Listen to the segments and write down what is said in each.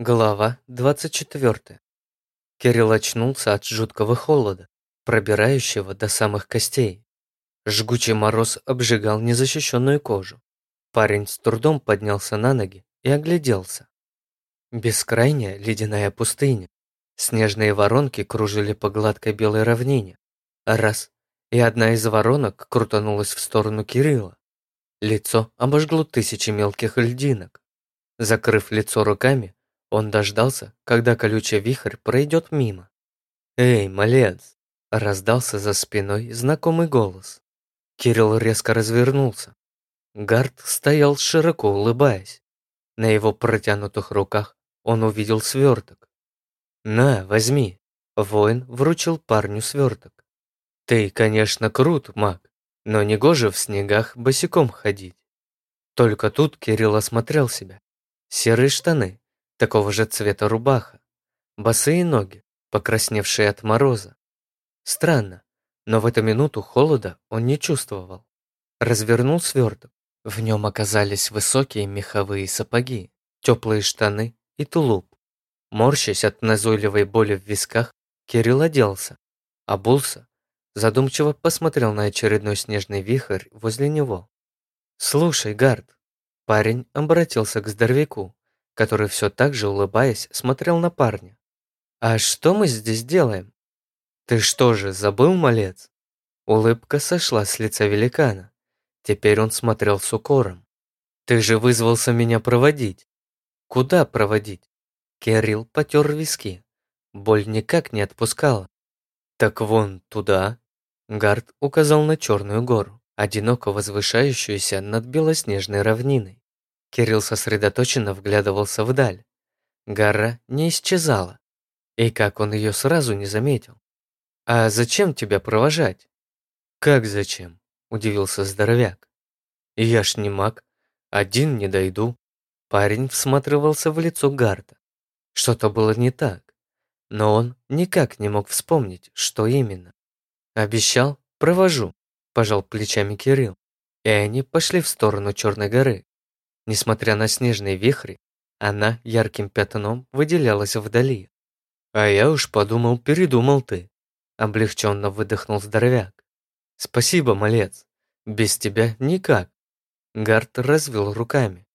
Глава 24. Кирилл очнулся от жуткого холода, пробирающего до самых костей. Жгучий мороз обжигал незащищенную кожу. Парень с трудом поднялся на ноги и огляделся. Бескрайняя ледяная пустыня. Снежные воронки кружили по гладкой белой равнине. Раз, и одна из воронок крутанулась в сторону Кирилла. Лицо обожгло тысячи мелких льдинок. Закрыв лицо руками, он дождался, когда колючий вихрь пройдет мимо. «Эй, малец!» – раздался за спиной знакомый голос. Кирилл резко развернулся. Гард стоял широко улыбаясь. На его протянутых руках он увидел сверток. «На, возьми!» – воин вручил парню сверток. «Ты, конечно, крут, маг, но не гоже в снегах босиком ходить». Только тут Кирилл осмотрел себя. Серые штаны, такого же цвета рубаха, босые ноги, покрасневшие от мороза. Странно, но в эту минуту холода он не чувствовал. Развернул сверток. В нем оказались высокие меховые сапоги, теплые штаны и тулуп. Морщась от назойливой боли в висках, Кирилл оделся, обулся, задумчиво посмотрел на очередной снежный вихрь возле него. «Слушай, Гард», парень обратился к здоровяку, который все так же, улыбаясь, смотрел на парня. «А что мы здесь делаем?» «Ты что же, забыл, малец?» Улыбка сошла с лица великана. Теперь он смотрел с укором. «Ты же вызвался меня проводить». «Куда проводить?» Кирилл потер виски. Боль никак не отпускала. «Так вон туда». Гард указал на черную гору, одиноко возвышающуюся над белоснежной равниной. Кирилл сосредоточенно вглядывался вдаль. Гора не исчезала. И как он ее сразу не заметил? «А зачем тебя провожать?» «Как зачем?» – удивился здоровяк. «Я ж не маг. Один не дойду». Парень всматривался в лицо Гарта. Что-то было не так. Но он никак не мог вспомнить, что именно. «Обещал? Провожу», – пожал плечами Кирилл. И они пошли в сторону Черной горы. Несмотря на снежные вихри, она ярким пятном выделялась вдали. «А я уж подумал, передумал ты», – облегченно выдохнул здоровяк. «Спасибо, малец. Без тебя никак». Гард развел руками.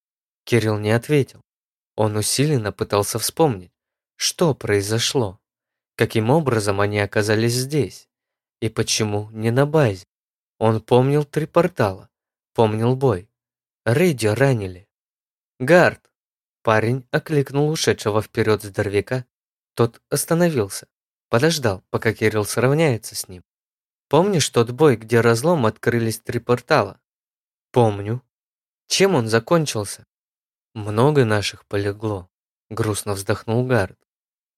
Кирилл не ответил. Он усиленно пытался вспомнить, что произошло, каким образом они оказались здесь и почему не на базе. Он помнил три портала, помнил бой, Рейди ранили. «Гард!» Парень окликнул ушедшего вперед здоровяка. Тот остановился, подождал, пока Кирилл сравняется с ним. «Помнишь тот бой, где разлом открылись три портала?» «Помню». «Чем он закончился?» «Много наших полегло», — грустно вздохнул Гард.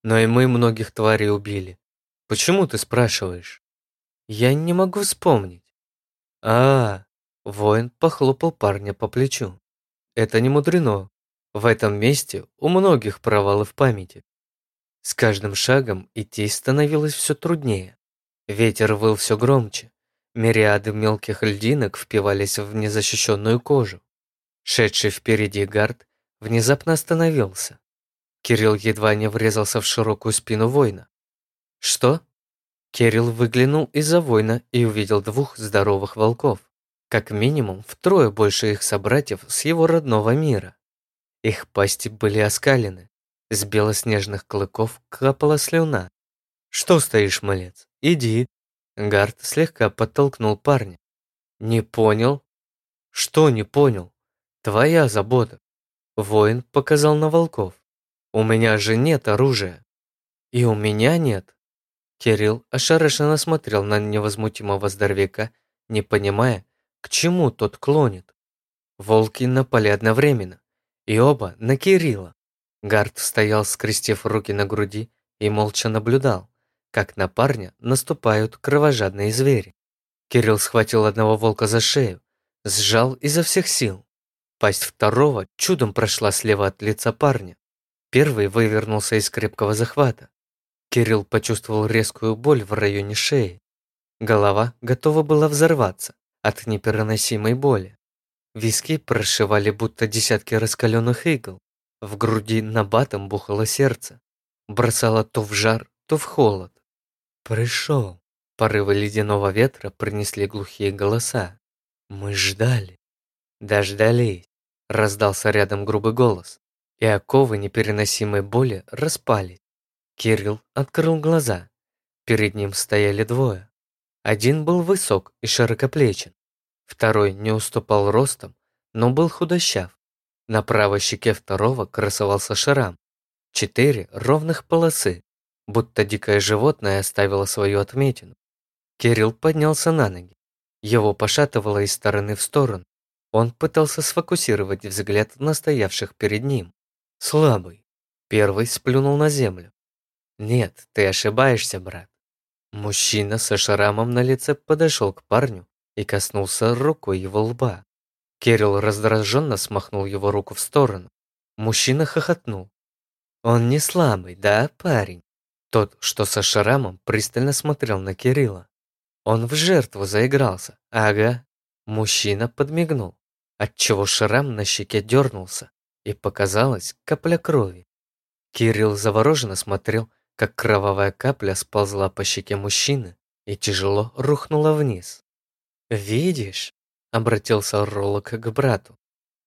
«Но и мы многих тварей убили. Почему ты спрашиваешь?» «Я не могу вспомнить». «А, -а, -а Воин похлопал парня по плечу. Это не мудрено. В этом месте у многих провалы в памяти. С каждым шагом идти становилось все труднее. Ветер выл все громче. Мириады мелких льдинок впивались в незащищенную кожу. Шедший впереди гард внезапно остановился. Кирилл едва не врезался в широкую спину воина. «Что?» Кирилл выглянул из-за воина и увидел двух здоровых волков как минимум втрое больше их собратьев с его родного мира. Их пасти были оскалены, с белоснежных клыков капала слюна. «Что стоишь, малец? Иди!» Гард слегка подтолкнул парня. «Не понял?» «Что не понял? Твоя забота!» Воин показал на волков. «У меня же нет оружия!» «И у меня нет!» Кирилл ошарашенно смотрел на невозмутимого здоровяка, не понимая, к чему тот клонит? Волки напали одновременно, и оба на Кирилла. Гард стоял, скрестив руки на груди, и молча наблюдал, как на парня наступают кровожадные звери. Кирилл схватил одного волка за шею, сжал изо всех сил. Пасть второго чудом прошла слева от лица парня. Первый вывернулся из крепкого захвата. Кирилл почувствовал резкую боль в районе шеи. Голова готова была взорваться от непереносимой боли. Виски прошивали будто десятки раскаленных игл. В груди набатом бухало сердце. Бросало то в жар, то в холод. Пришел. Порывы ледяного ветра принесли глухие голоса. Мы ждали. Дождались. Раздался рядом грубый голос. И оковы непереносимой боли распались. Кирилл открыл глаза. Перед ним стояли двое. Один был высок и широкоплечен. Второй не уступал ростом, но был худощав. На правой щеке второго красовался шрам. Четыре ровных полосы, будто дикое животное оставило свою отметину. Кирилл поднялся на ноги. Его пошатывало из стороны в сторону. Он пытался сфокусировать взгляд на стоявших перед ним. Слабый. Первый сплюнул на землю. «Нет, ты ошибаешься, брат». Мужчина со шрамом на лице подошел к парню и коснулся рукой его лба. Кирилл раздраженно смахнул его руку в сторону. Мужчина хохотнул. «Он не слабый, да, парень?» Тот, что со шрамом, пристально смотрел на Кирилла. Он в жертву заигрался. Ага. Мужчина подмигнул, отчего шрам на щеке дернулся, и показалась капля крови. Кирилл завороженно смотрел, как кровавая капля сползла по щеке мужчины и тяжело рухнула вниз. «Видишь?» – обратился Ролок к брату.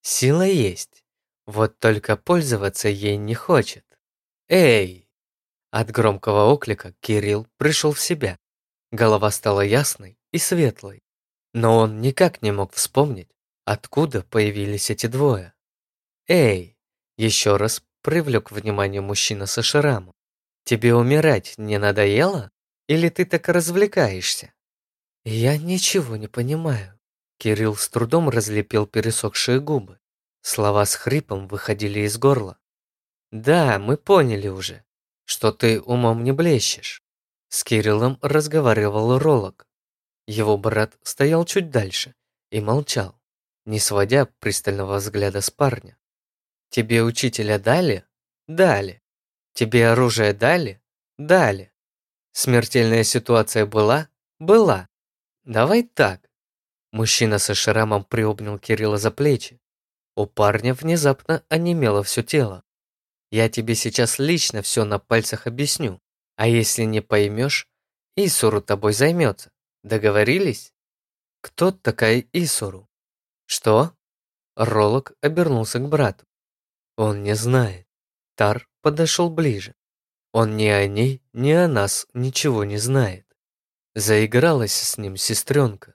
«Сила есть, вот только пользоваться ей не хочет. Эй!» От громкого оклика Кирилл пришел в себя. Голова стала ясной и светлой, но он никак не мог вспомнить, откуда появились эти двое. «Эй!» – еще раз привлек внимание мужчина со шрамом. «Тебе умирать не надоело? Или ты так развлекаешься?» «Я ничего не понимаю». Кирилл с трудом разлепил пересохшие губы. Слова с хрипом выходили из горла. «Да, мы поняли уже, что ты умом не блещешь». С Кириллом разговаривал Ролок. Его брат стоял чуть дальше и молчал, не сводя пристального взгляда с парня. «Тебе учителя дали?» «Дали. Тебе оружие дали?» «Дали. Смертельная ситуация была?» «Была. «Давай так». Мужчина со шрамом приобнял Кирилла за плечи. У парня внезапно онемело все тело. «Я тебе сейчас лично все на пальцах объясню, а если не поймешь, Исуру тобой займется. Договорились?» «Кто такая Исуру?» «Что?» Ролок обернулся к брату. «Он не знает». Тар подошел ближе. Он ни о ней, ни о нас ничего не знает. Заигралась с ним сестренка.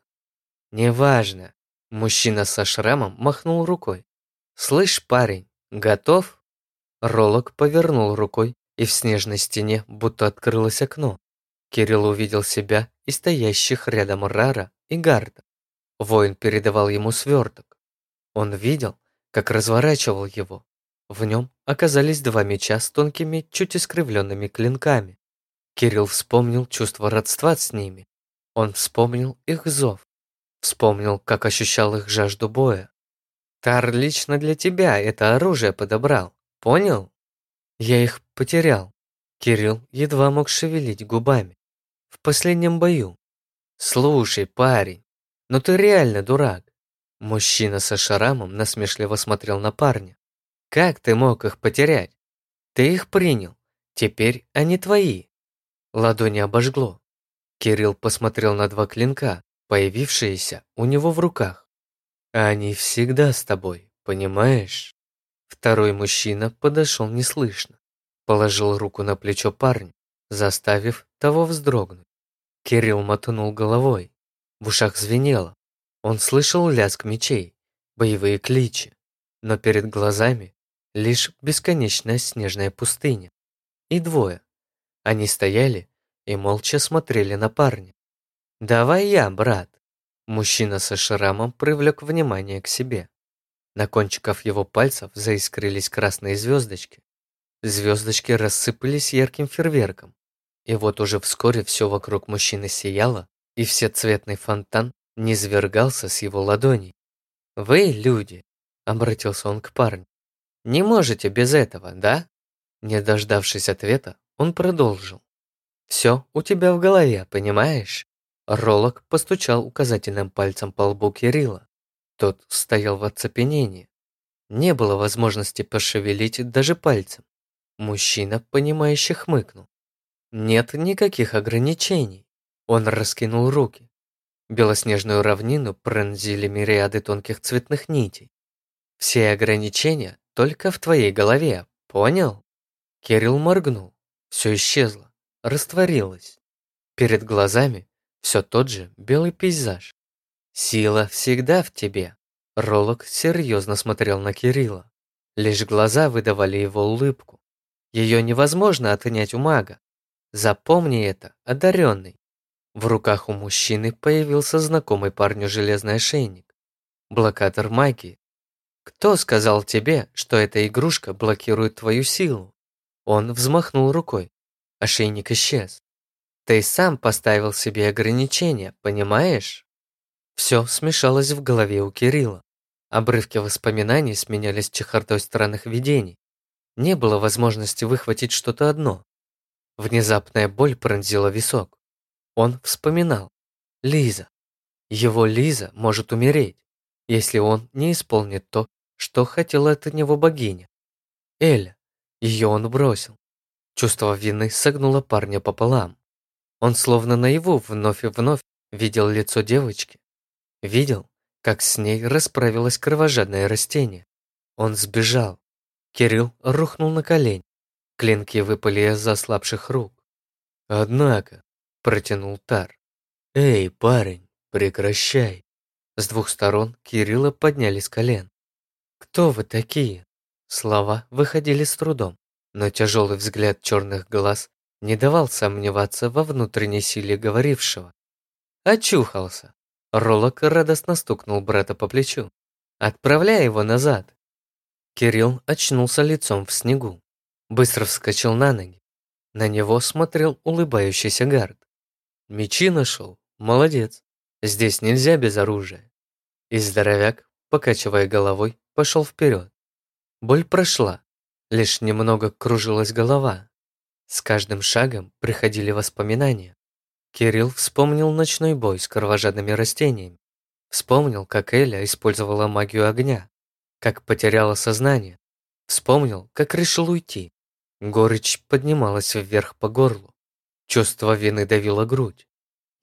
Неважно. Мужчина со шрамом махнул рукой. Слышь, парень, готов? Ролок повернул рукой, и в снежной стене будто открылось окно. Кирилл увидел себя и стоящих рядом Рара и Гарда. Воин передавал ему сверток. Он видел, как разворачивал его. В нем оказались два меча с тонкими, чуть искривленными клинками. Кирилл вспомнил чувство родства с ними. Он вспомнил их зов. Вспомнил, как ощущал их жажду боя. Тар лично для тебя это оружие подобрал. Понял? Я их потерял. Кирилл едва мог шевелить губами. В последнем бою. Слушай, парень, ну ты реально дурак. Мужчина со шарамом насмешливо смотрел на парня. Как ты мог их потерять? Ты их принял. Теперь они твои. Ладони обожгло. Кирилл посмотрел на два клинка, появившиеся у него в руках. «Они всегда с тобой, понимаешь?» Второй мужчина подошел неслышно, положил руку на плечо парня, заставив того вздрогнуть. Кирилл мотнул головой, в ушах звенело. Он слышал лязг мечей, боевые кличи, но перед глазами лишь бесконечная снежная пустыня. И двое, они стояли и молча смотрели на парня. «Давай я, брат!» Мужчина со шрамом привлек внимание к себе. На кончиках его пальцев заискрились красные звездочки. Звездочки рассыпались ярким фейерверком. И вот уже вскоре все вокруг мужчины сияло, и всецветный фонтан низвергался с его ладоней. «Вы, люди!» — обратился он к парню. «Не можете без этого, да?» Не дождавшись ответа, он продолжил. «Все у тебя в голове, понимаешь?» Ролок постучал указательным пальцем по лбу Кирилла. Тот стоял в оцепенении. Не было возможности пошевелить даже пальцем. Мужчина, понимающе хмыкнул. Нет никаких ограничений. Он раскинул руки. Белоснежную равнину пронзили мириады тонких цветных нитей. Все ограничения только в твоей голове, понял? Кирилл моргнул. Все исчезло, растворилось. Перед глазами все тот же белый пейзаж. Сила всегда в тебе. Ролок серьезно смотрел на Кирилла. Лишь глаза выдавали его улыбку. Ее невозможно отнять у мага. Запомни это, одаренный. В руках у мужчины появился знакомый парню железный ошейник. Блокатор магии. Кто сказал тебе, что эта игрушка блокирует твою силу? Он взмахнул рукой. Ошейник исчез. Ты сам поставил себе ограничения, понимаешь? Все смешалось в голове у Кирилла. Обрывки воспоминаний сменялись чехардой странных видений. Не было возможности выхватить что-то одно. Внезапная боль пронзила висок. Он вспоминал. Лиза. Его Лиза может умереть, если он не исполнит то, что хотела от него богиня. Эля. Ее он бросил. Чувство вины согнуло парня пополам. Он словно наяву вновь и вновь видел лицо девочки. Видел, как с ней расправилось кровожадное растение. Он сбежал. Кирилл рухнул на колень. Клинки выпали из ослабших рук. «Однако», — протянул Тар, — «Эй, парень, прекращай». С двух сторон Кирилла подняли с колен. «Кто вы такие?» Слова выходили с трудом, но тяжелый взгляд черных глаз не давал сомневаться во внутренней силе говорившего. Очухался. Ролок радостно стукнул брата по плечу. «Отправляй его назад!» Кирилл очнулся лицом в снегу. Быстро вскочил на ноги. На него смотрел улыбающийся гард. Мечи нашел? Молодец. Здесь нельзя без оружия. И здоровяк, покачивая головой, пошел вперед. Боль прошла. Лишь немного кружилась голова. С каждым шагом приходили воспоминания. Кирилл вспомнил ночной бой с кровожадными растениями. Вспомнил, как Эля использовала магию огня, как потеряла сознание. Вспомнил, как решил уйти, Горечь поднималась вверх по горлу. Чувство вины давило грудь.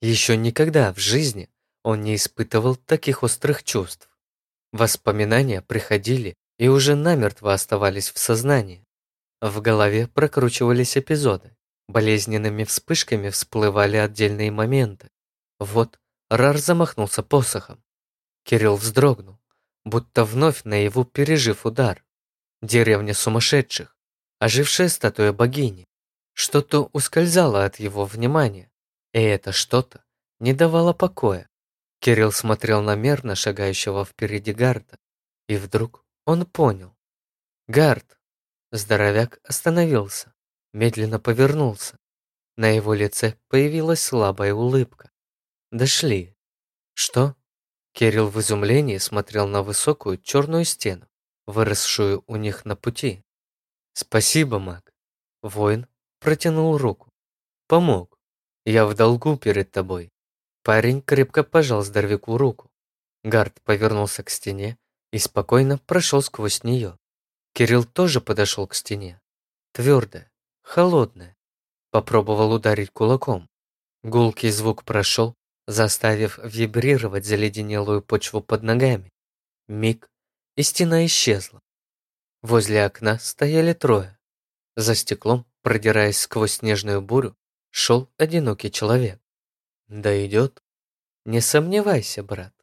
Еще никогда в жизни он не испытывал таких острых чувств. Воспоминания приходили и уже намертво оставались в сознании. В голове прокручивались эпизоды. Болезненными вспышками всплывали отдельные моменты. Вот Рар замахнулся посохом. Кирилл вздрогнул, будто вновь наяву пережив удар. Деревня сумасшедших, ожившая статуя богини. Что-то ускользало от его внимания, и это что-то не давало покоя. Кирилл смотрел на мерно шагающего впереди Гарда, и вдруг он понял. Гард! Здоровяк остановился, медленно повернулся. На его лице появилась слабая улыбка. Дошли. Что? Кирилл в изумлении смотрел на высокую черную стену, выросшую у них на пути. «Спасибо, маг». Воин протянул руку. «Помог. Я в долгу перед тобой». Парень крепко пожал здоровяку руку. Гард повернулся к стене и спокойно прошел сквозь нее. Кирилл тоже подошел к стене. Твердая, холодная. Попробовал ударить кулаком. Гулкий звук прошел, заставив вибрировать заледенелую почву под ногами. Миг, и стена исчезла. Возле окна стояли трое. За стеклом, продираясь сквозь снежную бурю, шел одинокий человек. Да идет. Не сомневайся, брат.